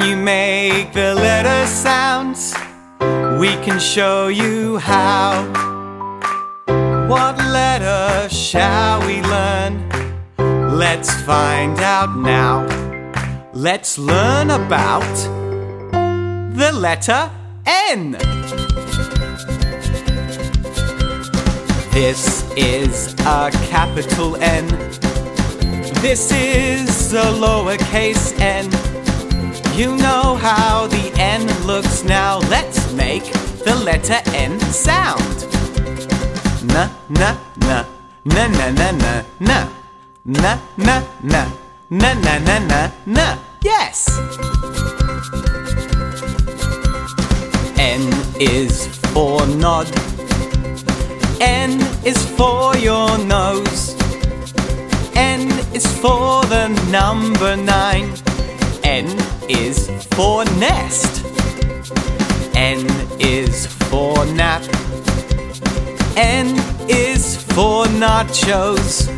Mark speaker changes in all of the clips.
Speaker 1: you make the letter sounds, we can show you how. What letter shall we learn? Let's find out now. Let's learn about the letter N. This is a capital N. This is a lowercase n. You know how the N looks now. Let's make the letter N sound. Na na na na na na na na na na na na na na na na. Yes. N is for nod. N is for your nose. N is for the number nine. N is for nest. N is for nap. N is for nachos.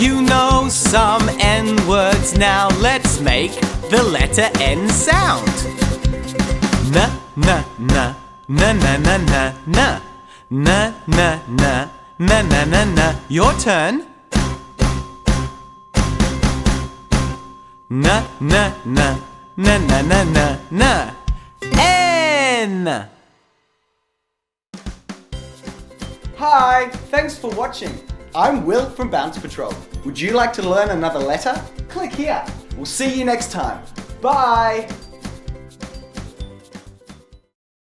Speaker 1: You know some N words now. Let's make the letter N sound. Na na na na na na na na na na na na na na na. Your turn. Na na na na na na na na. N.
Speaker 2: Hi, thanks for watching. I'm Will from Bounce Patrol. Would you like to learn another letter? Click here. We'll see you next time. Bye.